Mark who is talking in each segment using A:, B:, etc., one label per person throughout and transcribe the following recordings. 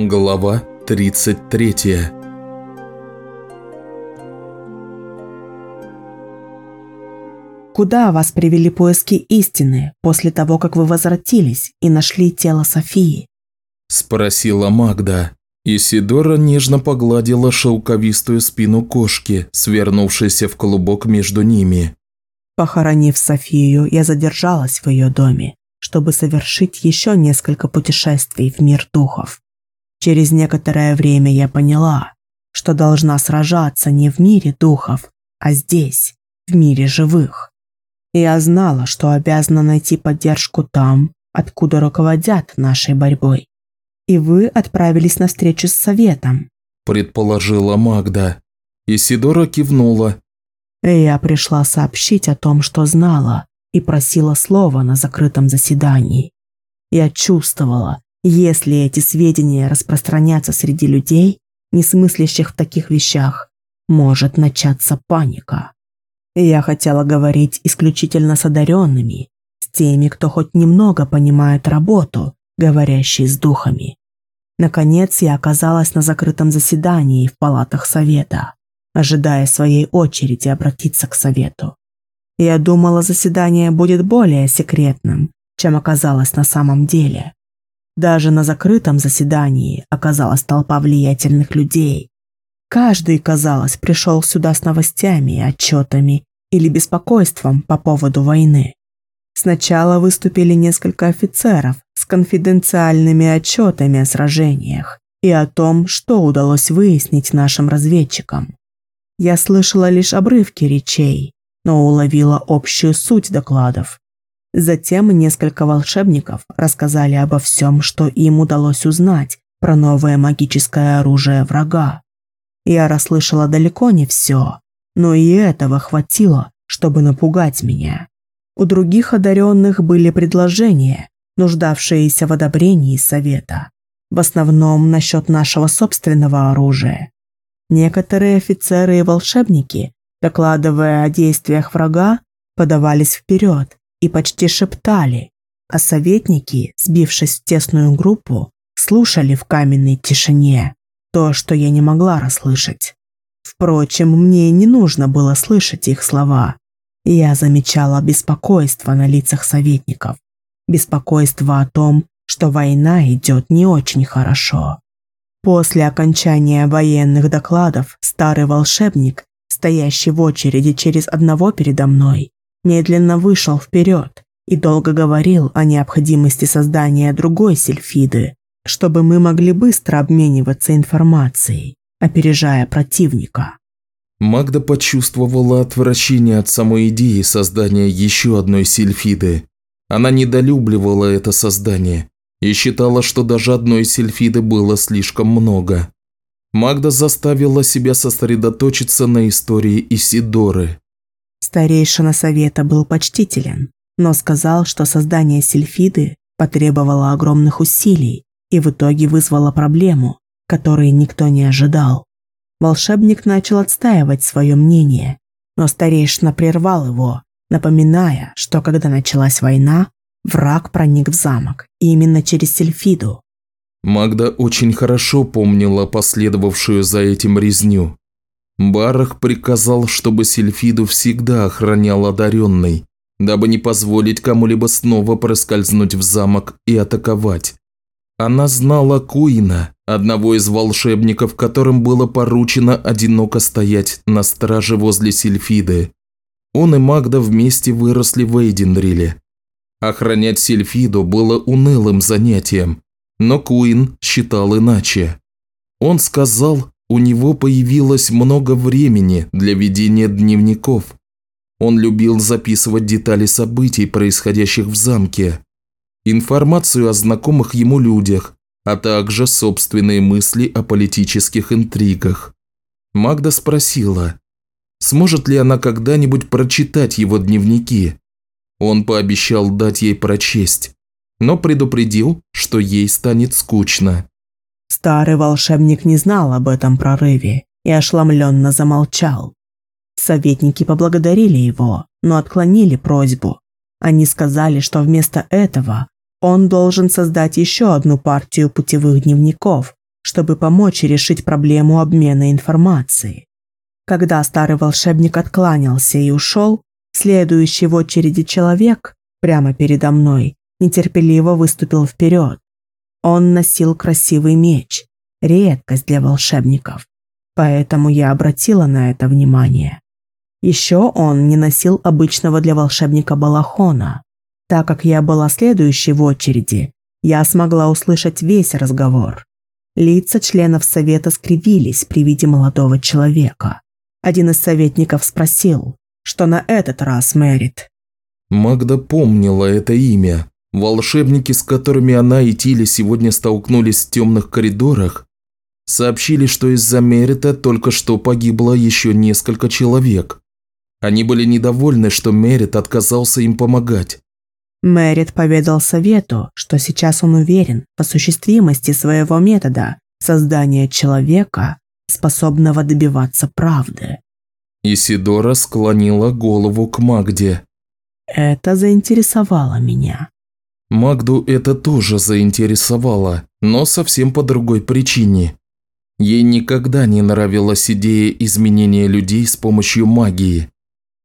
A: Глава 33
B: Куда вас привели поиски истины после того, как вы возвратились и нашли тело Софии?
A: Спросила Магда. Исидора нежно погладила шелковистую спину кошки, свернувшейся в клубок между ними.
B: Похоронив Софию, я задержалась в ее доме, чтобы совершить еще несколько путешествий в мир духов. Через некоторое время я поняла, что должна сражаться не в мире духов, а здесь, в мире живых. Я знала, что обязана найти поддержку там, откуда руководят нашей борьбой. И вы отправились на встречу с советом.
A: Предположила Магда. Исидора кивнула.
B: Я пришла сообщить о том, что знала, и просила слова на закрытом заседании. Я чувствовала, если эти сведения распространятся среди людей, не смыслящих в таких вещах, может начаться паника. Я хотела говорить исключительно с одаренными, с теми, кто хоть немного понимает работу, говорящей с духами. Наконец я оказалась на закрытом заседании в палатах совета, ожидая своей очереди обратиться к совету. Я думала, заседание будет более секретным, чем оказалось на самом деле. Даже на закрытом заседании оказалась толпа влиятельных людей. Каждый, казалось, пришел сюда с новостями, отчетами или беспокойством по поводу войны. Сначала выступили несколько офицеров с конфиденциальными отчетами о сражениях и о том, что удалось выяснить нашим разведчикам. Я слышала лишь обрывки речей, но уловила общую суть докладов. Затем несколько волшебников рассказали обо всем, что им удалось узнать про новое магическое оружие врага. Я расслышала далеко не все, но и этого хватило, чтобы напугать меня. У других одаренных были предложения, нуждавшиеся в одобрении совета, в основном насчет нашего собственного оружия. Некоторые офицеры и волшебники, докладывая о действиях врага, подавались вперед и почти шептали, а советники, сбившись в тесную группу, слушали в каменной тишине то, что я не могла расслышать. Впрочем, мне не нужно было слышать их слова. Я замечала беспокойство на лицах советников, беспокойство о том, что война идет не очень хорошо. После окончания военных докладов старый волшебник, стоящий в очереди через одного передо мной, медленно вышел вперед и долго говорил о необходимости создания другой сельфиды, чтобы мы могли быстро обмениваться информацией, опережая противника.
A: Магда почувствовала отвращение от самой идеи создания еще одной сельфиды. Она недолюбливала это создание и считала, что даже одной сельфиды было слишком много. Магда заставила себя сосредоточиться на истории Исидоры.
B: Старейшина совета был почтителен, но сказал, что создание сельфиды потребовало огромных усилий и в итоге вызвало проблему, которой никто не ожидал. Волшебник начал отстаивать свое мнение, но старейшина прервал его, напоминая, что когда началась война, враг проник в замок именно через сельфиду.
A: Магда очень хорошо помнила последовавшую за этим резню. Барах приказал, чтобы Сильфиду всегда охранял одаренный, дабы не позволить кому-либо снова проскользнуть в замок и атаковать. Она знала Куина, одного из волшебников, которым было поручено одиноко стоять на страже возле Сильфиды. Он и Магда вместе выросли в Эйдендриле. Охранять Сильфиду было унылым занятием, но Куин считал иначе. Он сказал, у него появилось много времени для ведения дневников. Он любил записывать детали событий, происходящих в замке, информацию о знакомых ему людях, а также собственные мысли о политических интригах. Магда спросила, сможет ли она когда-нибудь прочитать его дневники. Он пообещал дать ей прочесть, но предупредил, что ей станет скучно.
B: Старый волшебник не знал об этом прорыве и ошеломленно замолчал. Советники поблагодарили его, но отклонили просьбу. Они сказали, что вместо этого он должен создать еще одну партию путевых дневников, чтобы помочь решить проблему обмена информацией. Когда старый волшебник откланялся и ушел, следующий в очереди человек, прямо передо мной, нетерпеливо выступил вперед. Он носил красивый меч, редкость для волшебников, поэтому я обратила на это внимание. Еще он не носил обычного для волшебника балахона. Так как я была следующей в очереди, я смогла услышать весь разговор. Лица членов совета скривились при виде молодого человека. Один из советников спросил, что на этот раз Мэрит.
A: Магда помнила это имя. Волшебники, с которыми она и Тили сегодня столкнулись в темных коридорах, сообщили, что из-за Мерита только что погибло еще несколько человек. Они были недовольны, что Мерит отказался им помогать.
B: Мэрит поведал совету, что сейчас он уверен в осуществимости своего метода создания человека, способного добиваться правды.
A: Исидора склонила голову к Магде.
B: Это заинтересовало меня.
A: Магду это тоже заинтересовало, но совсем по другой причине. Ей никогда не нравилась идея изменения людей с помощью магии.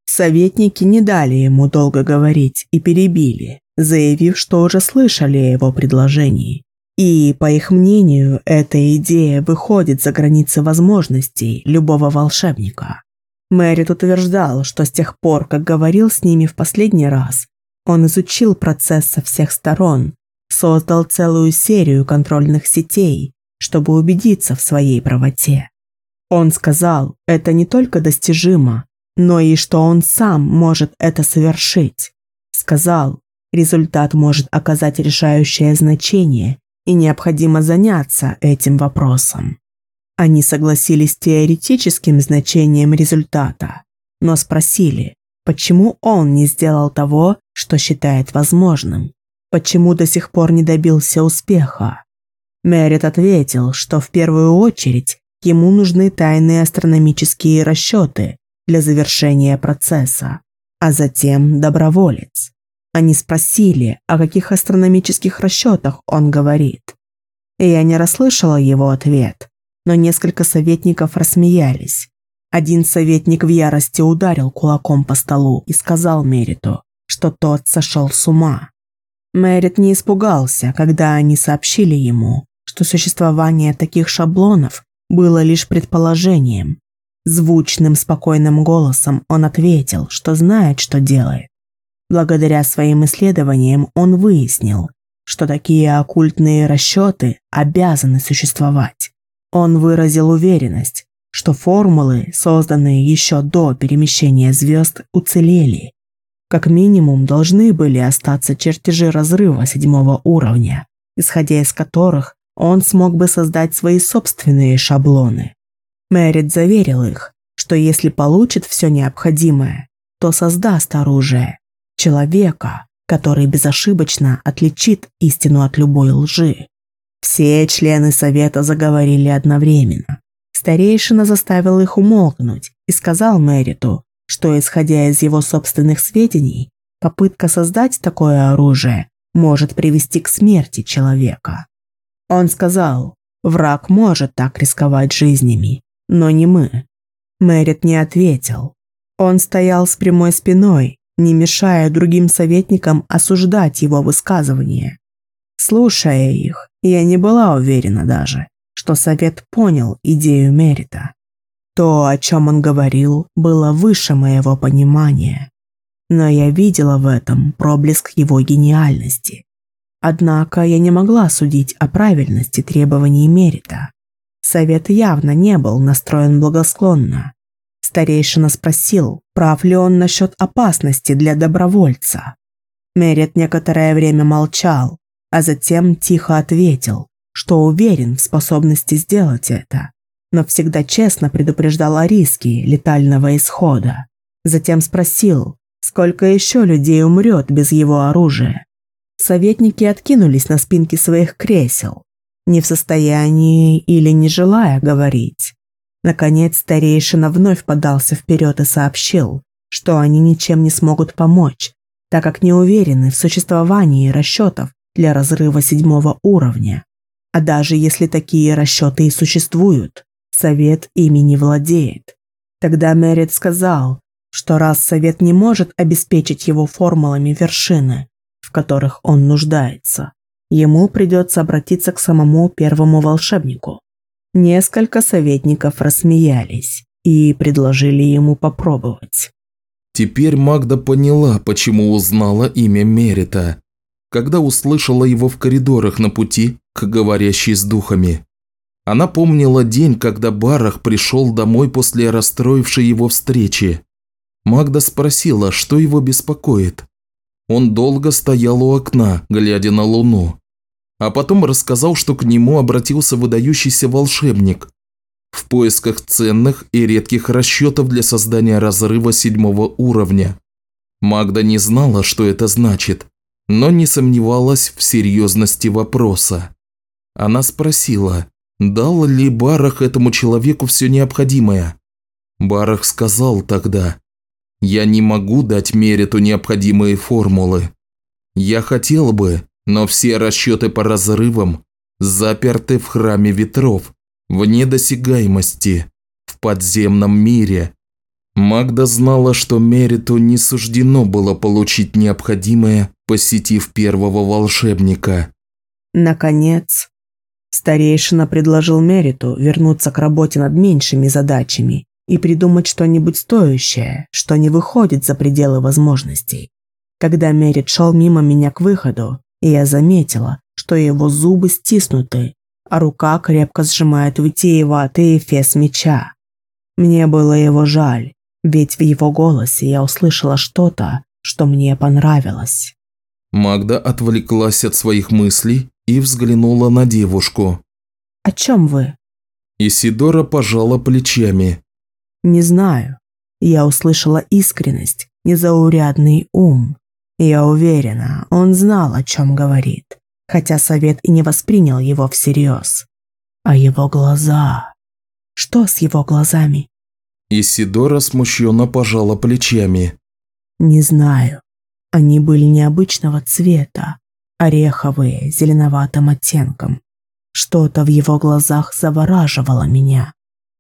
B: Советники не дали ему долго говорить и перебили, заявив, что уже слышали о его предложении. И, по их мнению, эта идея выходит за границы возможностей любого волшебника. Мэрит утверждал, что с тех пор, как говорил с ними в последний раз, он изучил процесс со всех сторон, создал целую серию контрольных сетей, чтобы убедиться в своей правоте. Он сказал, это не только достижимо, но и что он сам может это совершить. Сказал, результат может оказать решающее значение и необходимо заняться этим вопросом. Они согласились с теоретическим значением результата, но спросили, почему он не сделал того, что считает возможным, почему до сих пор не добился успеха. Мерит ответил, что в первую очередь ему нужны тайные астрономические расчеты для завершения процесса, а затем доброволец. Они спросили, о каких астрономических расчетах он говорит. Я не расслышала его ответ, но несколько советников рассмеялись. Один советник в ярости ударил кулаком по столу и сказал Мериту, что тот сошел с ума. Мерит не испугался, когда они сообщили ему, что существование таких шаблонов было лишь предположением. Звучным, спокойным голосом он ответил, что знает, что делает. Благодаря своим исследованиям он выяснил, что такие оккультные расчеты обязаны существовать. Он выразил уверенность, что формулы, созданные еще до перемещения звезд, уцелели. Как минимум должны были остаться чертежи разрыва седьмого уровня, исходя из которых он смог бы создать свои собственные шаблоны. Мэрит заверил их, что если получит все необходимое, то создаст оружие, человека, который безошибочно отличит истину от любой лжи. Все члены совета заговорили одновременно. Старейшина заставил их умолкнуть и сказал Мэриту, что, исходя из его собственных сведений, попытка создать такое оружие может привести к смерти человека. Он сказал, враг может так рисковать жизнями, но не мы. Мэрит не ответил. Он стоял с прямой спиной не мешая другим советникам осуждать его высказывания. Слушая их, я не была уверена даже, что совет понял идею Мерита. То, о чем он говорил, было выше моего понимания. Но я видела в этом проблеск его гениальности. Однако я не могла судить о правильности требований Мерита. Совет явно не был настроен благосклонно. Старейшина спросил, прав ли он насчет опасности для добровольца. Мерет некоторое время молчал, а затем тихо ответил, что уверен в способности сделать это, но всегда честно предупреждал о риске летального исхода. Затем спросил, сколько еще людей умрет без его оружия. Советники откинулись на спинки своих кресел, не в состоянии или не желая говорить. Наконец старейшина вновь подался вперед и сообщил, что они ничем не смогут помочь, так как не уверены в существовании расчетов для разрыва седьмого уровня. А даже если такие расчеты и существуют, совет ими не владеет. Тогда Мерит сказал, что раз совет не может обеспечить его формулами вершины, в которых он нуждается, ему придется обратиться к самому первому волшебнику. Несколько советников рассмеялись и предложили ему попробовать.
A: Теперь Магда поняла, почему узнала имя Мерита, когда услышала его в коридорах на пути к говорящей с духами. Она помнила день, когда Барах пришел домой после расстроившей его встречи. Магда спросила, что его беспокоит. Он долго стоял у окна, глядя на луну. А потом рассказал, что к нему обратился выдающийся волшебник в поисках ценных и редких расчетов для создания разрыва седьмого уровня. Магда не знала, что это значит, но не сомневалась в серьезности вопроса. Она спросила, дал ли Барах этому человеку все необходимое. Барах сказал тогда, «Я не могу дать Мериту необходимые формулы. Я хотел бы, но все расчеты по разрывам заперты в храме ветров, вне досягаемости, в подземном мире. Магда знала, что Мериту не суждено было получить необходимое, посетив первого волшебника.
B: Наконец, старейшина предложил Мериту вернуться к работе над меньшими задачами и придумать что-нибудь стоящее, что не выходит за пределы возможностей. Когда Мерит шел мимо меня к выходу, я заметила, что его зубы стиснуты, а рука крепко сжимает витиеватый эфес меча. Мне было его жаль, ведь в его голосе я услышала что-то, что мне понравилось.
A: Магда отвлеклась от своих мыслей и взглянула на девушку.
B: «О чем вы?»
A: Исидора пожала плечами.
B: «Не знаю. Я услышала искренность, незаурядный ум. Я уверена, он знал, о чем говорит хотя совет и не воспринял его всерьез. А его глаза... Что с его глазами?
A: Исидора смущенно пожала плечами.
B: Не знаю. Они были необычного цвета, ореховые, зеленоватым оттенком. Что-то в его глазах завораживало меня.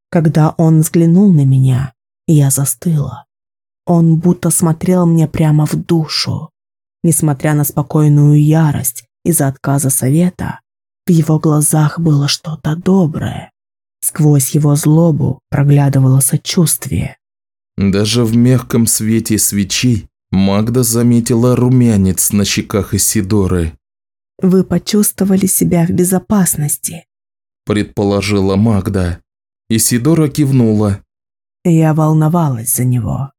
B: Когда он взглянул на меня, я застыла. Он будто смотрел мне прямо в душу. Несмотря на спокойную ярость, из-за отказа совета, в его глазах было что-то доброе. Сквозь его злобу проглядывало сочувствие.
A: Даже в мягком свете свечей Магда заметила румянец на щеках Исидоры.
B: «Вы почувствовали себя в безопасности», –
A: предположила Магда. Исидора кивнула.
B: «Я волновалась за него.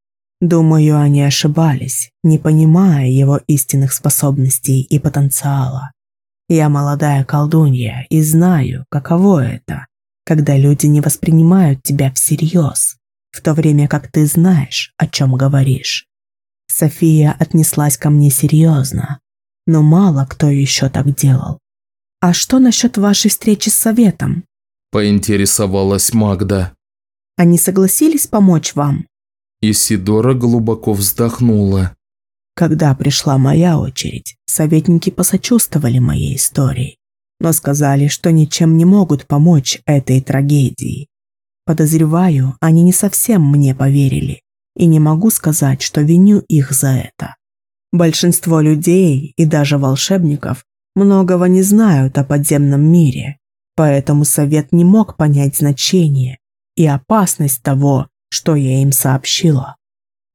B: Думаю, они ошибались, не понимая его истинных способностей и потенциала. Я молодая колдунья и знаю, каково это, когда люди не воспринимают тебя всерьез, в то время как ты знаешь, о чем говоришь. София отнеслась ко мне серьезно, но мало кто еще так делал. «А что насчет вашей встречи с советом?»
A: – поинтересовалась Магда.
B: «Они согласились помочь вам?»
A: Исидора глубоко вздохнула.
B: Когда пришла моя очередь, советники посочувствовали моей истории, но сказали, что ничем не могут помочь этой трагедии. Подозреваю, они не совсем мне поверили, и не могу сказать, что виню их за это. Большинство людей и даже волшебников многого не знают о подземном мире, поэтому совет не мог понять значение и опасность того, что я им сообщила.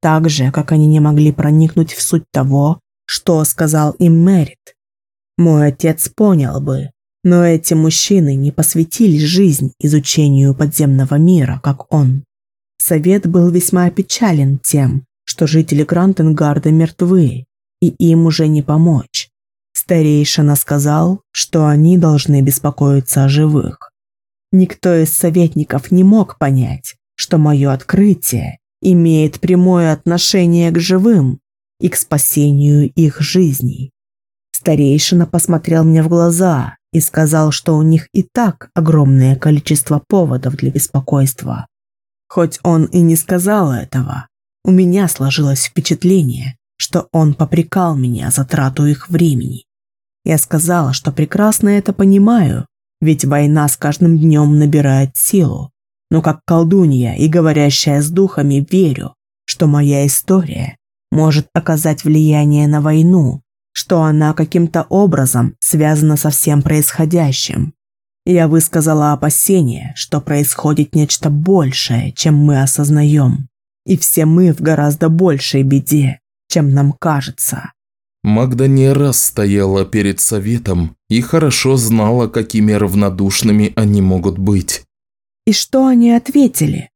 B: Так же, как они не могли проникнуть в суть того, что сказал им Мэрит. Мой отец понял бы, но эти мужчины не посвятили жизнь изучению подземного мира, как он. Совет был весьма опечален тем, что жители Грантенгарда мертвы, и им уже не помочь. Старейшина сказал, что они должны беспокоиться о живых. Никто из советников не мог понять, что мое открытие имеет прямое отношение к живым и к спасению их жизней. Старейшина посмотрел мне в глаза и сказал, что у них и так огромное количество поводов для беспокойства. Хоть он и не сказал этого, у меня сложилось впечатление, что он попрекал меня за трату их времени. Я сказала, что прекрасно это понимаю, Ведь война с каждым днем набирает силу. Но как колдунья и говорящая с духами верю, что моя история может оказать влияние на войну, что она каким-то образом связана со всем происходящим. Я высказала опасение, что происходит нечто большее, чем мы осознаем. И все мы в гораздо большей беде, чем нам кажется.
A: Магда не раз стояла перед советом и хорошо знала, какими равнодушными они могут быть.
B: И что они ответили?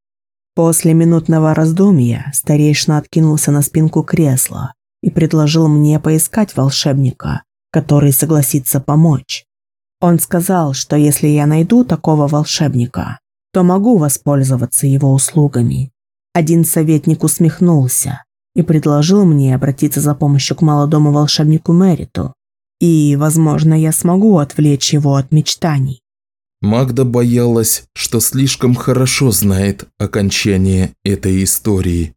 B: После минутного раздумья старейшина откинулся на спинку кресла и предложил мне поискать волшебника, который согласится помочь. Он сказал, что если я найду такого волшебника, то могу воспользоваться его услугами. Один советник усмехнулся и предложил мне обратиться за помощью к молодому волшебнику Мериту. И, возможно, я смогу отвлечь его от мечтаний.
A: Магда боялась, что слишком хорошо знает окончание этой истории.